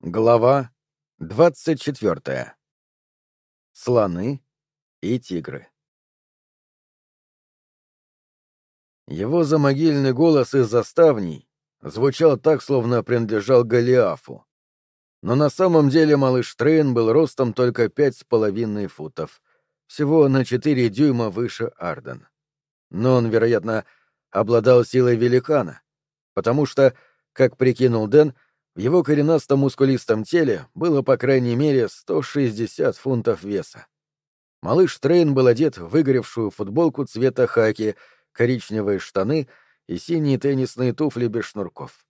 Глава двадцать четвертая. Слоны и тигры. Его замогильный голос из-за ставней звучал так, словно принадлежал Голиафу. Но на самом деле малыш Трейн был ростом только пять с половиной футов, всего на четыре дюйма выше Арден. Но он, вероятно, обладал силой великана, потому что, как прикинул Дэн, в его коренастом мускулистом теле было по крайней мере 160 фунтов веса. Малыш Трейн был одет в выгоревшую футболку цвета хаки, коричневые штаны и синие теннисные туфли без шнурков.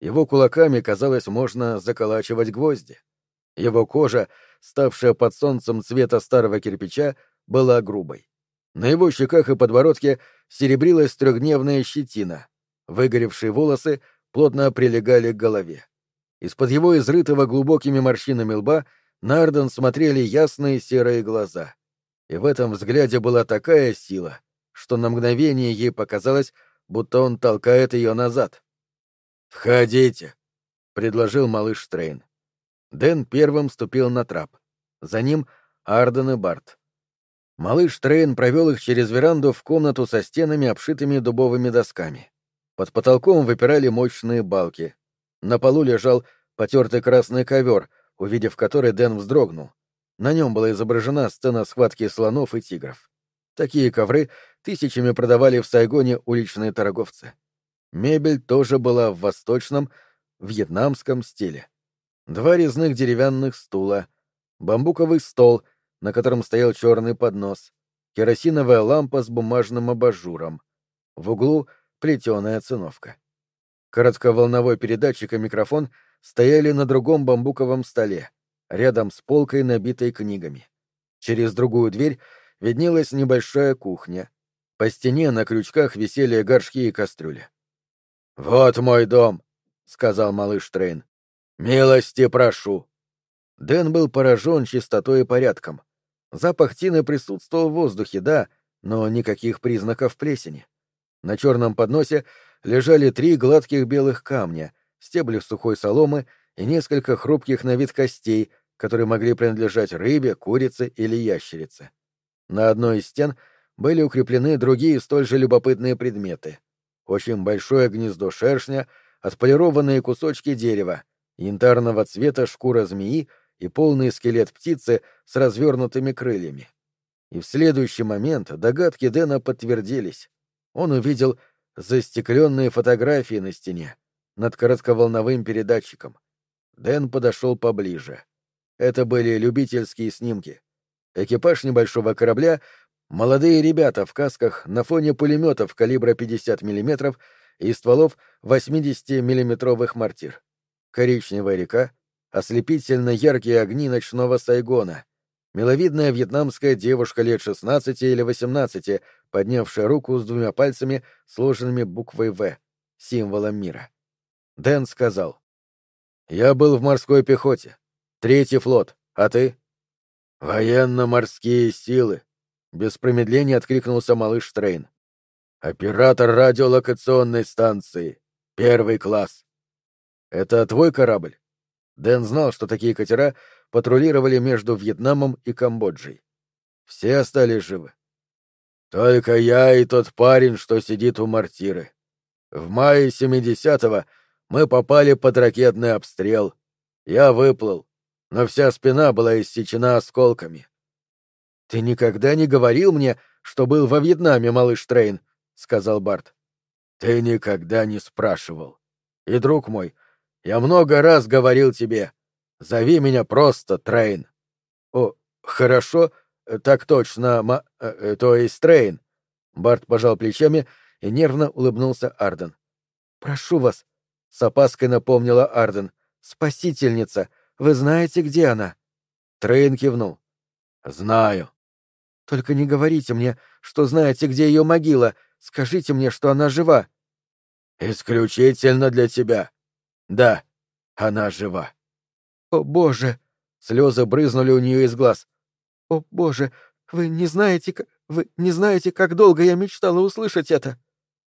Его кулаками, казалось, можно заколачивать гвозди. Его кожа, ставшая под солнцем цвета старого кирпича, была грубой. На его щеках и подбородке серебрилась трехдневная щетина. Выгоревшие волосы плотно прилегали к голове. Из-под его изрытого глубокими морщинами лба на Арден смотрели ясные серые глаза. И в этом взгляде была такая сила, что на мгновение ей показалось, будто он толкает ее назад. «Входите», — предложил малыш Трейн. Дэн первым ступил на трап. За ним Арден и Барт. Малыш Трейн провел их через веранду в комнату со стенами, обшитыми дубовыми досками. Под потолком выпирали мощные балки. На полу лежал потертый красный ковер, увидев который Дэн вздрогнул. На нем была изображена сцена схватки слонов и тигров. Такие ковры тысячами продавали в Сайгоне уличные торговцы. Мебель тоже была в восточном, вьетнамском стиле. Два резных деревянных стула, бамбуковый стол, на котором стоял черный поднос, керосиновая лампа с бумажным абажуром. В углу — плетеная циновка. Коротковолновой передатчик и микрофон стояли на другом бамбуковом столе, рядом с полкой, набитой книгами. Через другую дверь виднелась небольшая кухня. По стене на крючках висели горшки и кастрюли. «Вот мой дом», — сказал малыш Трейн. «Милости прошу». Дэн был поражен чистотой и порядком. Запах тины присутствовал в воздухе, да, но никаких признаков плесени. На черном подносе лежали три гладких белых камня, стебли сухой соломы и несколько хрупких на вид костей, которые могли принадлежать рыбе, курице или ящерице. На одной из стен были укреплены другие столь же любопытные предметы. Очень большое гнездо шершня, отполированные кусочки дерева, янтарного цвета шкура змеи и полный скелет птицы с развернутыми крыльями. И в следующий момент догадки Дэна подтвердились. Он увидел застекленные фотографии на стене над коротковолновым передатчиком. Дэн подошел поближе. Это были любительские снимки. Экипаж небольшого корабля — молодые ребята в касках на фоне пулеметов калибра 50 мм и стволов 80-миллиметровых мортир. Коричневая река, ослепительно яркие огни ночного Сайгона, миловидная вьетнамская девушка лет 16 или 18, поднявшая руку с двумя пальцами, сложенными буквой «В», символом мира. Дэн сказал. «Я был в морской пехоте. Третий флот. А ты?» «Военно-морские силы», — без промедления откликнулся малыш Трейн. «Оператор радиолокационной станции. Первый класс». «Это твой корабль?» Дэн знал, что такие катера патрулировали между Вьетнамом и Камбоджей. Все остались живы. Только я и тот парень, что сидит у мортиры. В мае 70-го мы попали под ракетный обстрел. Я выплыл, но вся спина была иссечена осколками. — Ты никогда не говорил мне, что был во Вьетнаме, малыш Трейн, — сказал Барт. — Ты никогда не спрашивал. И, друг мой, я много раз говорил тебе, зови меня просто Трейн. — О, хорошо, — Э, так точно, ма... Э, э, то есть Трейн. Барт пожал плечами и нервно улыбнулся Арден. Прошу вас, с опаской напомнила Арден. Спасительница, вы знаете, где она? Трейн кивнул. Знаю. Только не говорите мне, что знаете, где ее могила. Скажите мне, что она жива. Исключительно для тебя. Да, она жива. О, боже! Слезы брызнули у нее из глаз. О, боже, вы не знаете, вы не знаете, как долго я мечтала услышать это.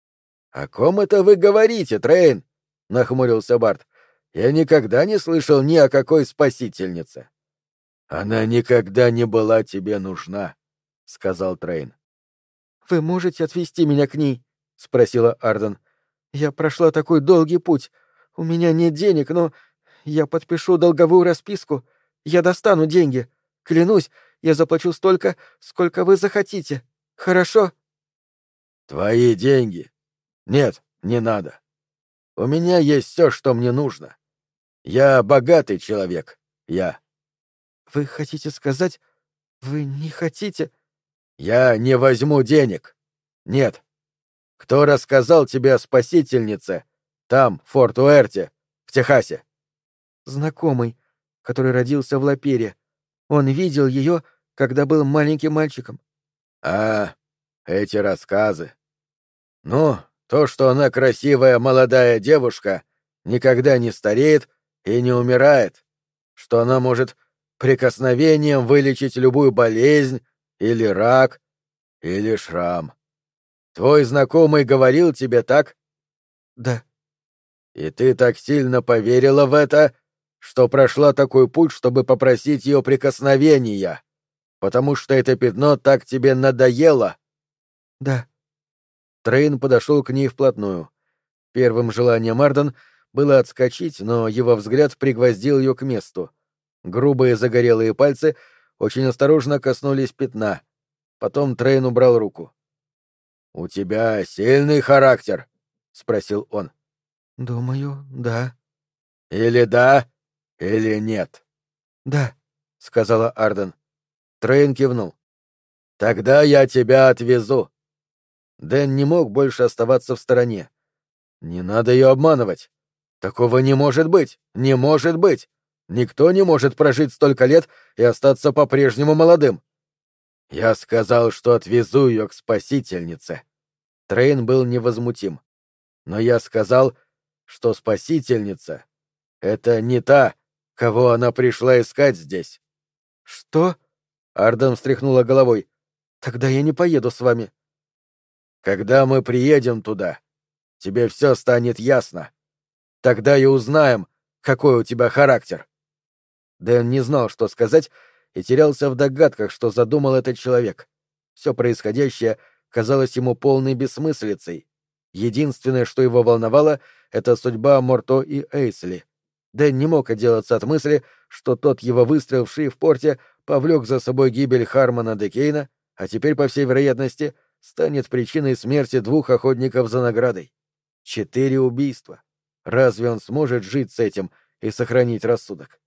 — О ком это вы говорите, Трейн? — нахмурился Барт. — Я никогда не слышал ни о какой спасительнице. Она никогда не была тебе нужна, сказал Трейн. Вы можете отвезти меня к ней? спросила Арден. Я прошла такой долгий путь. У меня нет денег, но я подпишу долговую расписку. Я достану деньги. Клянусь, я заплачу столько, сколько вы захотите. Хорошо? Твои деньги? Нет, не надо. У меня есть все, что мне нужно. Я богатый человек. Я. Вы хотите сказать, вы не хотите? Я не возьму денег. Нет. Кто рассказал тебе о спасительнице? Там, в Форт-Уэрте, в Техасе. Знакомый, который родился в Лапере. Он видел ее, когда был маленьким мальчиком. А, эти рассказы. Ну, то, что она красивая молодая девушка, никогда не стареет и не умирает, что она может прикосновением вылечить любую болезнь или рак или шрам. Твой знакомый говорил тебе так? Да. И ты так сильно поверила в это, что прошла такой путь, чтобы попросить ее прикосновения, потому что это пятно так тебе надоело? Да. Трейн подошел к ней вплотную. Первым желанием Арден было отскочить, но его взгляд пригвоздил ее к месту. Грубые загорелые пальцы очень осторожно коснулись пятна. Потом Трейн убрал руку. «У тебя сильный характер?» — спросил он. «Думаю, да». «Или да, или нет?» «Да», — сказала Арден. Трейн кивнул. «Тогда я тебя отвезу. Дэн не мог больше оставаться в стороне. Не надо ее обманывать. Такого не может быть. Не может быть. Никто не может прожить столько лет и остаться по-прежнему молодым. Я сказал, что отвезу ее к спасительнице. Трейн был невозмутим. Но я сказал, что спасительница — это не та, кого она пришла искать здесь. — Что? — Арден встряхнула головой. — Тогда я не поеду с вами. — когда мы приедем туда, тебе все станет ясно. Тогда и узнаем, какой у тебя характер. Дэн не знал, что сказать, и терялся в догадках, что задумал этот человек. Все происходящее казалось ему полной бессмыслицей. Единственное, что его волновало, — это судьба Морто и Эйсли. Дэн не мог отделаться от мысли, что тот его выстрел в ши в порте повлек за собой гибель Хармона Декейна, а теперь, по всей вероятности, станет причиной смерти двух охотников за наградой. Четыре убийства. Разве он сможет жить с этим и сохранить рассудок?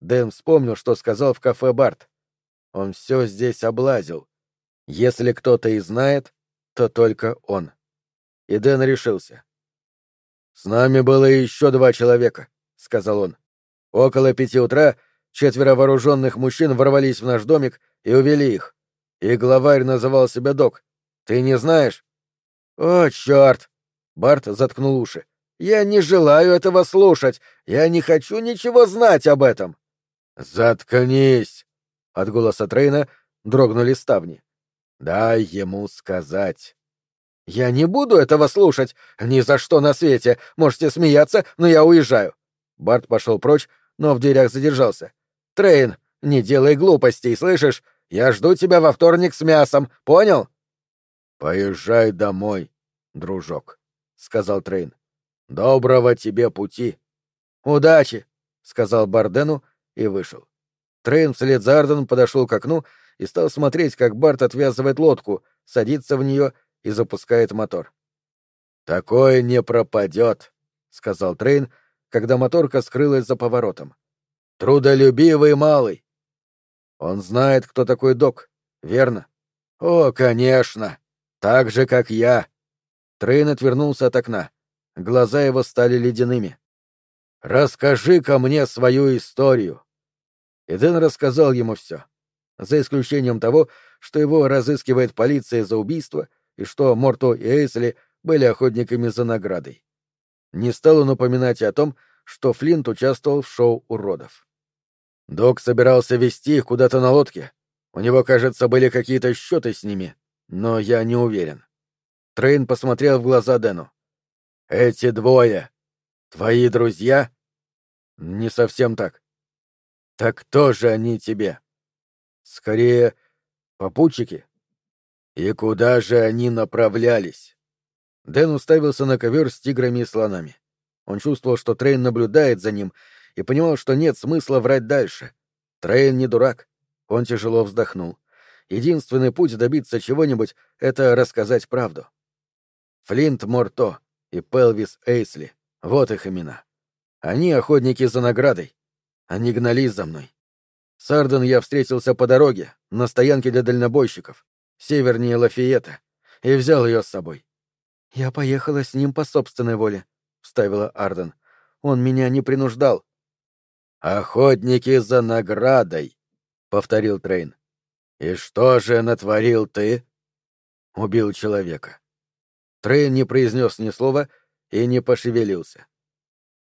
Дэн вспомнил, что сказал в кафе Барт. Он все здесь облазил. Если кто-то и знает, то только он. И Дэн решился. «С нами было еще два человека», — сказал он. «Около пяти утра четверо вооруженных мужчин ворвались в наш домик и увели их. И главарь называл себя Док, ты не знаешь? О, черт! Барт заткнул уши. Я не желаю этого слушать. Я не хочу ничего знать об этом. Заткнись! От голоса Трейна дрогнули ставни. Дай ему сказать. Я не буду этого слушать. Ни за что на свете. Можете смеяться, но я уезжаю. Барт пошел прочь, но в дверях задержался. Трейн, не делай глупостей, слышишь? Я жду тебя во вторник с мясом. Понял? Поезжай домой, дружок, сказал Трейн. Доброго тебе пути. Удачи, сказал Барт Дэну и вышел. Трейн вслед за Арден подошел к окну и стал смотреть, как Барт отвязывает лодку, садится в нее и запускает мотор. Такой не пропадет, сказал Трейн, когда моторка скрылась за поворотом. Трудолюбивый малый. Он знает, кто такой док, верно? О, конечно. Так же, как я. Трейн отвернулся от окна. Глаза его стали ледяными. «Расскажи-ка мне свою историю». И Дэн рассказал ему все. За исключением того, что его разыскивает полиция за убийство и что Морто и Эйсли были охотниками за наградой. Не стал он упоминать о том, что Флинт участвовал в шоу уродов. Док собирался вести их куда-то на лодке. У него, кажется, были какие-то счеты с ними, но я не уверен. Трейн посмотрел в глаза Дэну. «Эти двое. Твои друзья?» Не совсем так. Так кто же они тебе? Скорее, попутчики. И куда же они направлялись? Дэн уставился на ковер с тиграми и слонами. Он чувствовал, что Трейн наблюдает за ним, и понимал, что нет смысла врать дальше. Трейн не дурак. Он тяжело вздохнул. Единственный путь добиться чего-нибудь — это рассказать правду. Флинт Морто и Пелвис Эйсли — вот их имена. Они охотники за наградой. Они гнались за мной. С Арден я встретился по дороге, на стоянке для дальнобойщиков, севернее Лафиета, и взял ее с собой. «Я поехала с ним по собственной воле», — вставила Арден. «Он меня не принуждал». «Охотники за наградой», — повторил Трейн. «И что же натворил ты?» «Убил человека». Трейн не произнес ни слова и не пошевелился.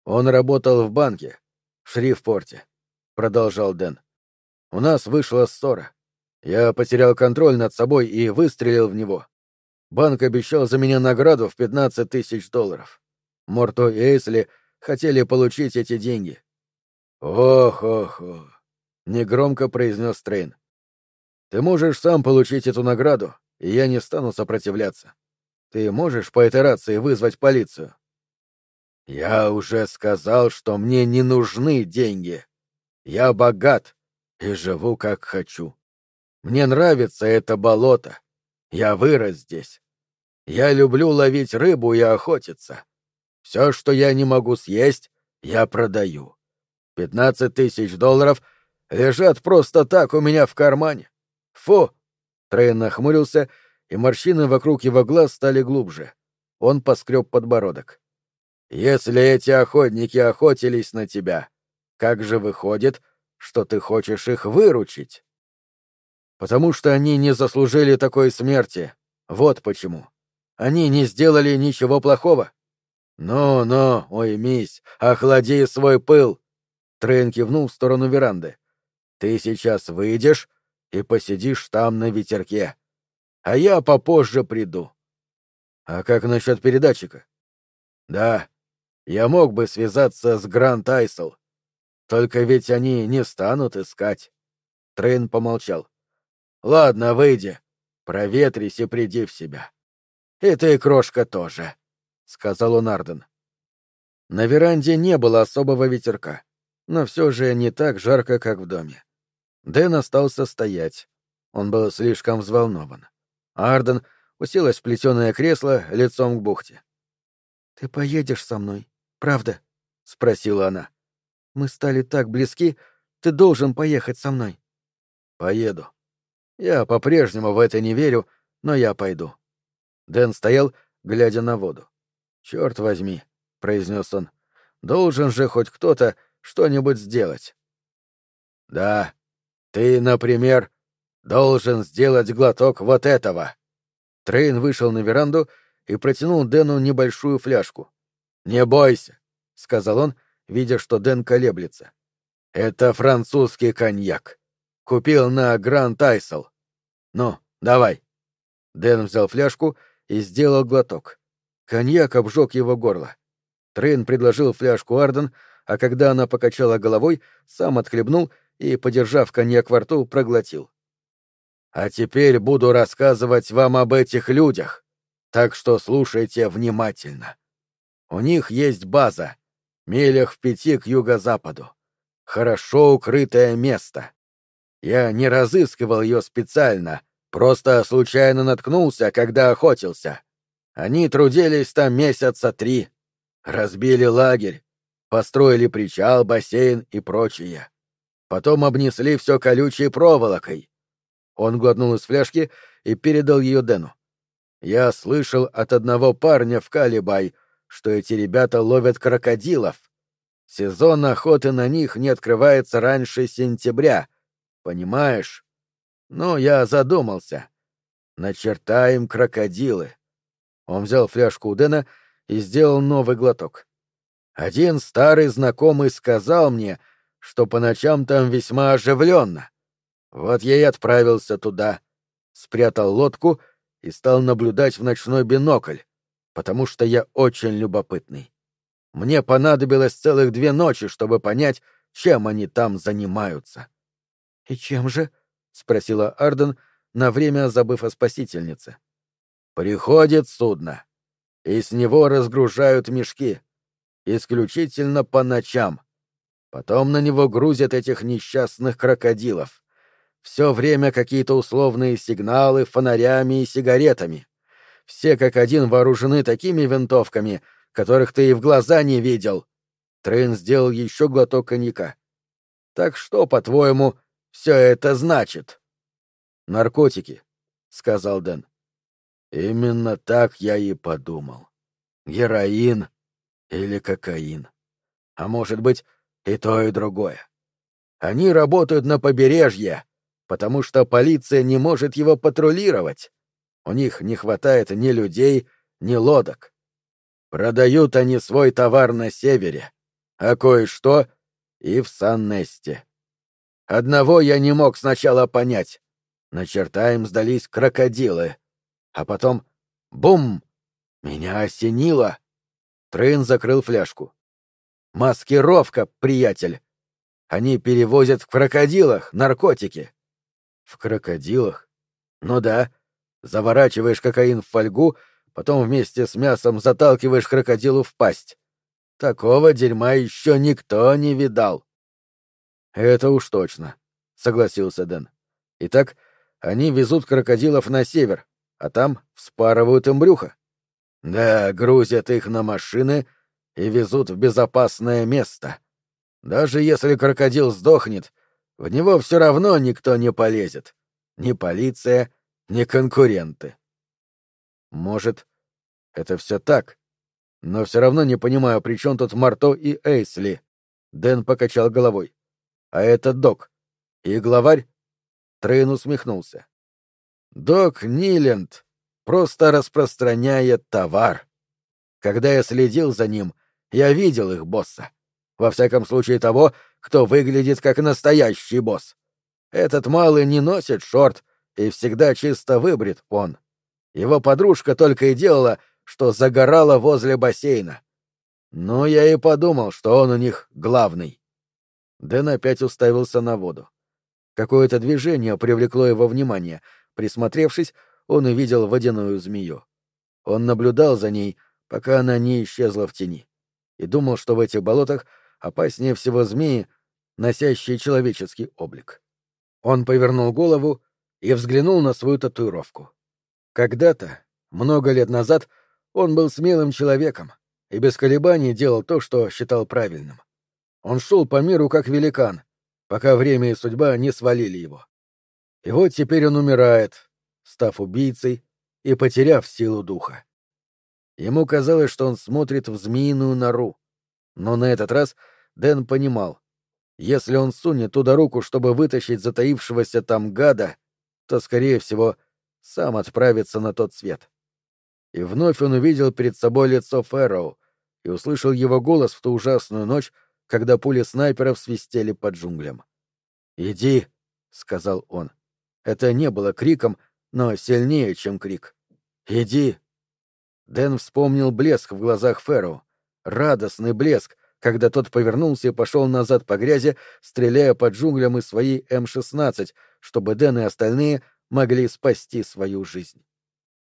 «Он работал в банке, в Шривпорте», — продолжал Дэн. «У нас вышла ссора. Я потерял контроль над собой и выстрелил в него. Банк обещал за меня награду в 15 тысяч долларов. Морто и Эйсли хотели получить эти деньги. «Ох-ох-ох», — негромко произнес Трейн. «Ты можешь сам получить эту награду, и я не стану сопротивляться. Ты можешь по этой рации вызвать полицию?» «Я уже сказал, что мне не нужны деньги. Я богат и живу как хочу. Мне нравится это болото. Я вырос здесь. Я люблю ловить рыбу и охотиться. Все, что я не могу съесть, я продаю. Пятнадцать тысяч долларов лежат просто так у меня в кармане. Фу!» Трейн нахмурился, и морщины вокруг его глаз стали глубже. Он поскреб подбородок. «Если эти охотники охотились на тебя, как же выходит, что ты хочешь их выручить?» «Потому что они не заслужили такой смерти. Вот почему. Они не сделали ничего плохого». «Ну-ну, уймись, охлади свой пыл!» Трейн кивнул в сторону веранды. «Ты сейчас выйдешь и посидишь там на ветерке. А я попозже приду». «А как насчет передатчика?» «Да, я мог бы связаться с Гранд Айсел. Только ведь они не станут искать». Трейн помолчал. «Ладно, выйди. Проветрись и приди в себя. И ты, крошка, тоже», — сказал он Арден. На веранде не было особого ветерка, но все же не так жарко, как в доме. Дэн остался стоять. Он был слишком взволнован. Арден уселась в плетеное кресло лицом к бухте. «Ты поедешь со мной, правда?» — спросила она. «Мы стали так близки, ты должен поехать со мной». «Поеду. Я по-прежнему в это не верю, но я пойду». Дэн стоял, глядя на воду. «Черт возьми», — произнес он, — «должен же хоть кто-то что-нибудь сделать». «Да, ты, например, должен сделать глоток вот этого». Трейн вышел на веранду и протянул Дэну небольшую фляжку. «Не бойся», — сказал он, видя, что Дэн колеблется. «Это французский коньяк. Купил на Гранд Айсел. Ну, давай». Дэн взял фляжку и сделал глоток. Коньяк обжег его горло. Трейн предложил фляжку Арден, а когда она покачала головой, сам отхлебнул и, подержав коньяк во рту, проглотил. «А теперь буду рассказывать вам об этих людях, так что слушайте внимательно. У них есть база, милях в пяти к юго-западу. Хорошо укрытое место. Я не разыскивал ее специально, просто случайно наткнулся, когда охотился. Они трудились там месяца три, разбили лагерь, построили причал, бассейн и прочее. Потом обнесли все колючей проволокой. Он глотнул из фляжки и передал ее Дэну. Я слышал от одного парня в Калибай, что эти ребята ловят крокодилов. Сезон охоты на них не открывается раньше сентября. Понимаешь? Ну, я задумался. Начертаем крокодилы. Он взял фляжку у Дэна и сделал новый глоток. Один старый знакомый сказал мне, что по ночам там весьма оживленно. Вот я и отправился туда, спрятал лодку и стал наблюдать в ночной бинокль, потому что я очень любопытный. Мне понадобилось целых две ночи, чтобы понять, чем они там занимаются. — И чем же? — спросила Арден, на время забыв о спасительнице. — Приходит судно, и с него разгружают мешки. Исключительно по ночам. Потом на него грузят этих несчастных крокодилов. Все время какие-то условные сигналы фонарями и сигаретами. Все как один вооружены такими винтовками, которых ты и в глаза не видел. Трейн сделал еще глоток коньяка. Так что, по-твоему, все это значит? Наркотики, сказал Дэн. Именно так я и подумал. Героин или кокаин. А может быть, и то, и другое. Они работают на побережье, потому что полиция не может его патрулировать. У них не хватает ни людей, ни лодок. Продают они свой товар на севере, а кое-что и в Сан-Несте. Одного я не мог сначала понять. На черта им сдались крокодилы. А потом — бум! Меня осенило. Трейн закрыл фляжку. Маскировка, приятель. Они перевозят в крокодилах наркотики. В крокодилах? Ну да. Заворачиваешь кокаин в фольгу, потом вместе с мясом заталкиваешь крокодилу в пасть. Такого дерьма еще никто не видал. Это уж точно, согласился Дэн. Итак, они везут крокодилов на север, а там вспарывают им брюхо. Да, грузят их на машины — и везут в безопасное место. Даже если крокодил сдохнет, в него все равно никто не полезет. Ни полиция, ни конкуренты. Может, это все так, но все равно не понимаю, при чем тут Морто и Эйсли. Дэн покачал головой. А этот Док. И главарь? Трейн усмехнулся. Док Ниленд просто распространяет товар. Когда я следил за ним, я видел их босса. Во всяком случае того, кто выглядит как настоящий босс. Этот малый не носит шорт и всегда чисто выбрит он. Его подружка только и делала, что загорала возле бассейна. Ну, я и подумал, что он у них главный. Дэн опять уставился на воду. Какое-то движение привлекло его внимание. Присмотревшись, он увидел водяную змею. Он наблюдал за ней, пока она не исчезла в тени и думал, что в этих болотах опаснее всего змеи, носящие человеческий облик. Он повернул голову и взглянул на свою татуировку. Когда-то, много лет назад, он был смелым человеком и без колебаний делал то, что считал правильным. Он шел по миру как великан, пока время и судьба не свалили его. И вот теперь он умирает, став убийцей и потеряв силу духа. Ему казалось, что он смотрит в змеиную нору. Но на этот раз Дэн понимал, если он сунет туда руку, чтобы вытащить затаившегося там гада, то, скорее всего, сам отправится на тот свет. И вновь он увидел перед собой лицо Фэрроу и услышал его голос в ту ужасную ночь, когда пули снайперов свистели под джунглям. «Иди», — сказал он. Это не было криком, но сильнее, чем крик. «Иди, Дэн вспомнил блеск в глазах Фэрроу. Радостный блеск, когда тот повернулся и пошел назад по грязи, стреляя по джунглям из своей М-16, чтобы Дэн и остальные могли спасти свою жизнь.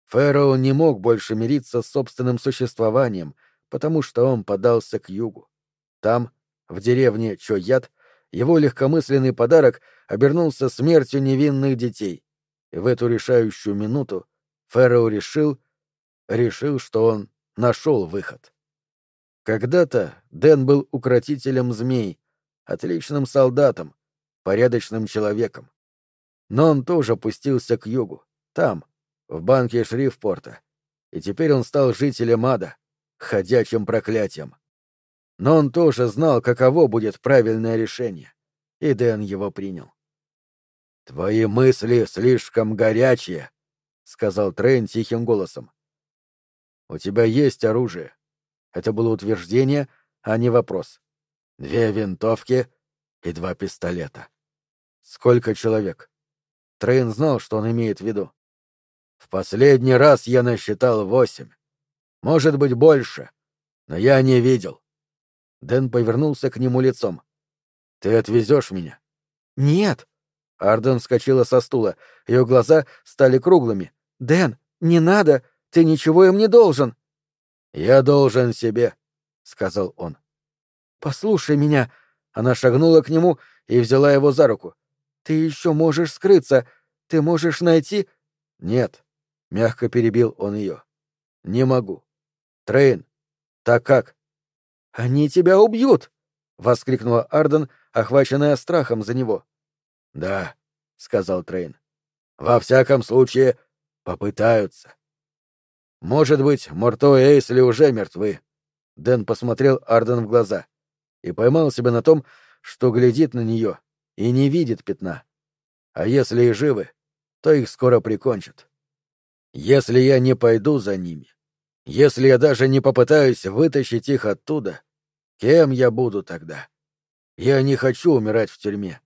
Фэрроу не мог больше мириться с собственным существованием, потому что он подался к югу. Там, в деревне Чоят, его легкомысленный подарок обернулся смертью невинных детей. И в эту решающую минуту Фэрроу решил, решил, что он нашел выход. Когда-то Дэн был укротителем змей, отличным солдатом, порядочным человеком. Но он тоже пустился к югу, там, в банке Шрифпорта, и теперь он стал жителем ада, ходячим проклятием. Но он тоже знал, каково будет правильное решение, и Дэн его принял. «Твои мысли слишком горячие», — сказал Трейн тихим голосом. У тебя есть оружие. Это было утверждение, а не вопрос. Две винтовки и два пистолета. Сколько человек? Трейн знал, что он имеет в виду. В последний раз я насчитал восемь. Может быть, больше. Но я не видел. Дэн повернулся к нему лицом. Ты отвезешь меня? Нет. Арден вскочила со стула. Ее глаза стали круглыми. Дэн, не надо. Ты ничего им не должен. Я должен себе, сказал он. Послушай меня. Она шагнула к нему и взяла его за руку. Ты еще можешь скрыться. Ты можешь найти... Нет, мягко перебил он ее. Не могу. Трейн, так как? Они тебя убьют! воскликнула Арден, охваченная страхом за него. Да, сказал Трейн. Во всяком случае, попытаются. Может быть, Морто и Эйсли уже мертвы. Дэн посмотрел Арден в глаза и поймал себя на том, что глядит на нее и не видит пятна. А если и живы, то их скоро прикончат. Если я не пойду за ними, если я даже не попытаюсь вытащить их оттуда, кем я буду тогда? Я не хочу умирать в тюрьме.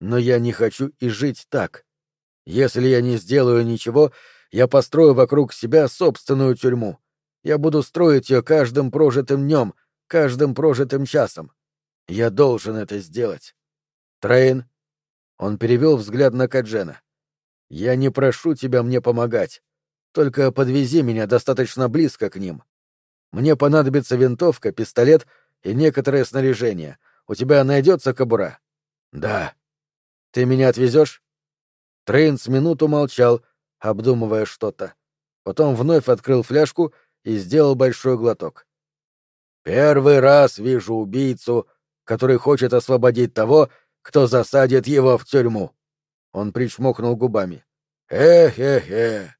Но я не хочу и жить так. Если я не сделаю ничего, я построю вокруг себя собственную тюрьму. Я буду строить ее каждым прожитым днем, каждым прожитым часом. Я должен это сделать. Трейн. Он перевел взгляд на Каджена. Я не прошу тебя мне помогать. Только подвези меня достаточно близко к ним. Мне понадобится винтовка, пистолет и некоторое снаряжение. У тебя найдется кобура? Да. Ты меня отвезешь? Трейн с минуту молчал, обдумывая что-то. Потом вновь открыл фляжку и сделал большой глоток. Первый раз вижу убийцу, который хочет освободить того, кто засадит его в тюрьму. Он причмокнул губами. Эх-эх-эх.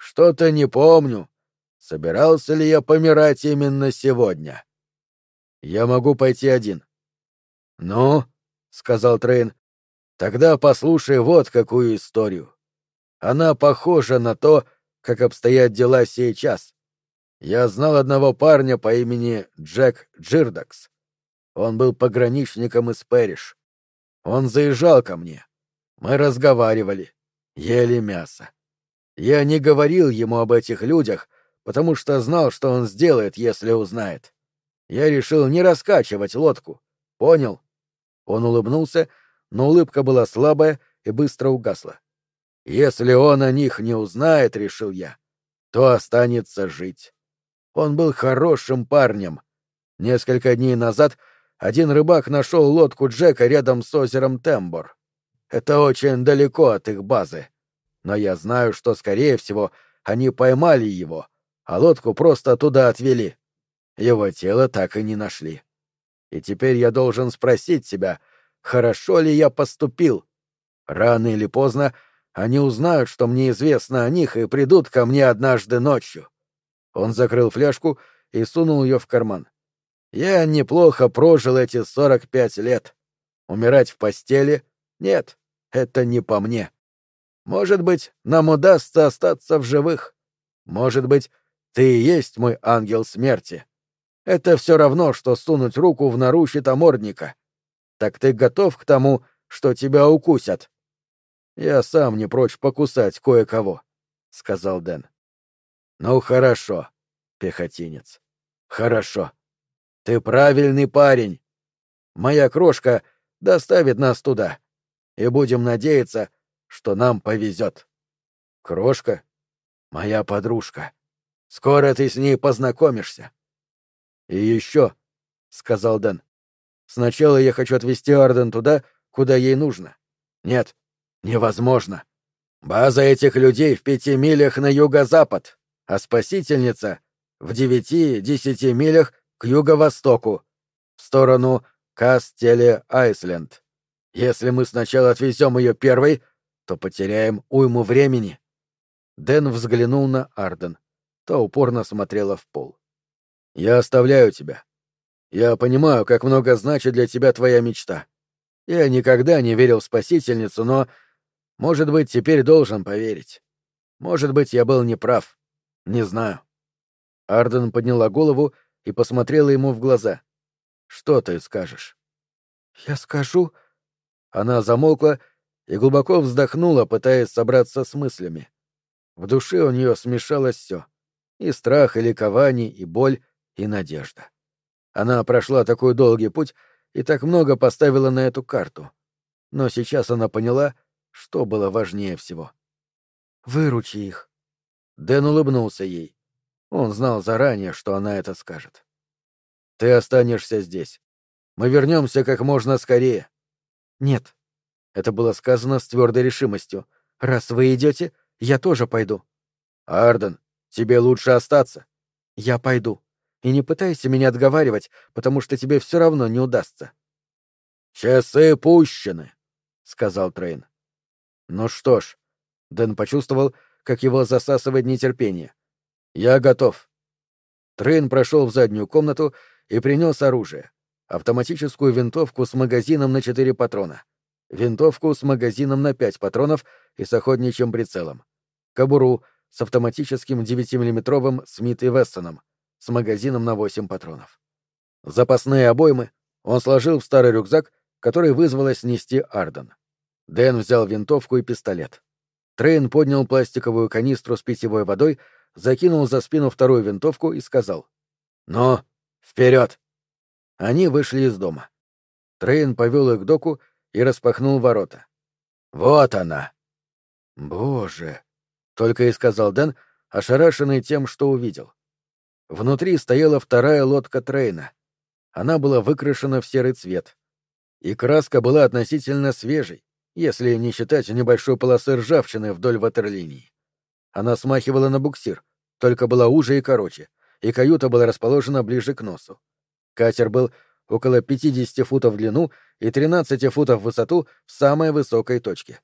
Что-то не помню. Собирался ли я помирать именно сегодня? Я могу пойти один. Ну, сказал Трейн, тогда послушай вот какую историю. Она похожа на то, как обстоят дела сейчас. Я знал одного парня по имени Джек Джирдакс. Он был пограничником из Пэриш. Он заезжал ко мне. Мы разговаривали, ели мясо. Я не говорил ему об этих людях, потому что знал, что он сделает, если узнает. Я решил не раскачивать лодку. Понял? Он улыбнулся, но улыбка была слабая и быстро угасла. Если он о них не узнает, решил я, то останется жить. Он был хорошим парнем. Несколько дней назад один рыбак нашел лодку Джека рядом с озером Тембор. Это очень далеко от их базы но я знаю, что, скорее всего, они поймали его, а лодку просто туда отвели. Его тело так и не нашли. И теперь я должен спросить себя, хорошо ли я поступил. Рано или поздно они узнают, что мне известно о них, и придут ко мне однажды ночью. Он закрыл фляжку и сунул ее в карман. Я неплохо прожил эти сорок пять лет. Умирать в постели? Нет, это не по мне. Может быть, нам удастся остаться в живых. Может быть, ты и есть мой ангел смерти. Это все равно, что сунуть руку в нору щитомордника. Так ты готов к тому, что тебя укусят? Я сам не прочь покусать кое-кого, — сказал Дэн. Ну, хорошо, пехотинец. Хорошо. Ты правильный парень. Моя крошка доставит нас туда. И будем надеяться, что нам повезет. Крошка — моя подружка. Скоро ты с ней познакомишься. И еще, — сказал Дэн, — сначала я хочу отвезти Арден туда, куда ей нужно. Нет, невозможно. База этих людей в пяти милях на юго-запад, а спасительница — в девяти-десяти милях к юго-востоку, в сторону Кастеле-Айсленд. Если мы сначала отвезем ее первой, то потеряем уйму времени. Дэн взглянул на Арден. Та упорно смотрела в пол. Я оставляю тебя. Я понимаю, как много значит для тебя твоя мечта. Я никогда не верил в спасительницу, но, может быть, теперь должен поверить. Может быть, я был неправ. Не знаю. Арден подняла голову и посмотрела ему в глаза. Что ты скажешь? Я скажу. Она замолкла и глубоко вздохнула, пытаясь собраться с мыслями. В душе у нее смешалось все — и страх, и ликование, и боль, и надежда. Она прошла такой долгий путь и так много поставила на эту карту. Но сейчас она поняла, что было важнее всего. «Выручи их». Дэн улыбнулся ей. Он знал заранее, что она это скажет. «Ты останешься здесь. Мы вернемся как можно скорее». «Нет». Это было сказано с твердой решимостью. «Раз вы идете, я тоже пойду». «Арден, тебе лучше остаться». «Я пойду. И не пытайся меня отговаривать, потому что тебе все равно не удастся». «Часы пущены», — сказал Трейн. «Ну что ж», — Дэн почувствовал, как его засасывает нетерпение. «Я готов». Трейн прошел в заднюю комнату и принес оружие. Автоматическую винтовку с магазином на четыре патрона. Винтовку с магазином на пять патронов и с охотничьим прицелом. Кобуру с автоматическим 9-миллиметровым Смит и Вессоном с магазином на 8 патронов. Запасные обоймы он сложил в старый рюкзак, который вызвалась нести Арден. Дэн взял винтовку и пистолет. Трейн поднял пластиковую канистру с питьевой водой, закинул за спину вторую винтовку и сказал «Ну, вперед!» Они вышли из дома. Трейн повел их к доку и распахнул ворота. «Вот она!» «Боже!» — только и сказал Дэн, ошарашенный тем, что увидел. Внутри стояла вторая лодка Трейна. Она была выкрашена в серый цвет. И краска была относительно свежей, если не считать небольшой полосы ржавчины вдоль ватерлинии. Она смахивала на буксир, только была уже и короче, и каюта была расположена ближе к носу. Катер был около 50 футов в длину и 13 футов в высоту в самой высокой точке.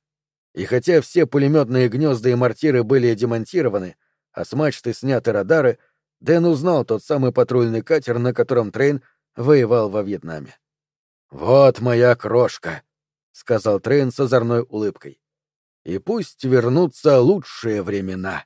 И хотя все пулеметные гнезда и мортиры были демонтированы, а с мачты сняты радары, Дэн узнал тот самый патрульный катер, на котором Трейн воевал во Вьетнаме. «Вот моя крошка», — сказал Трейн с озорной улыбкой. «И пусть вернутся лучшие времена».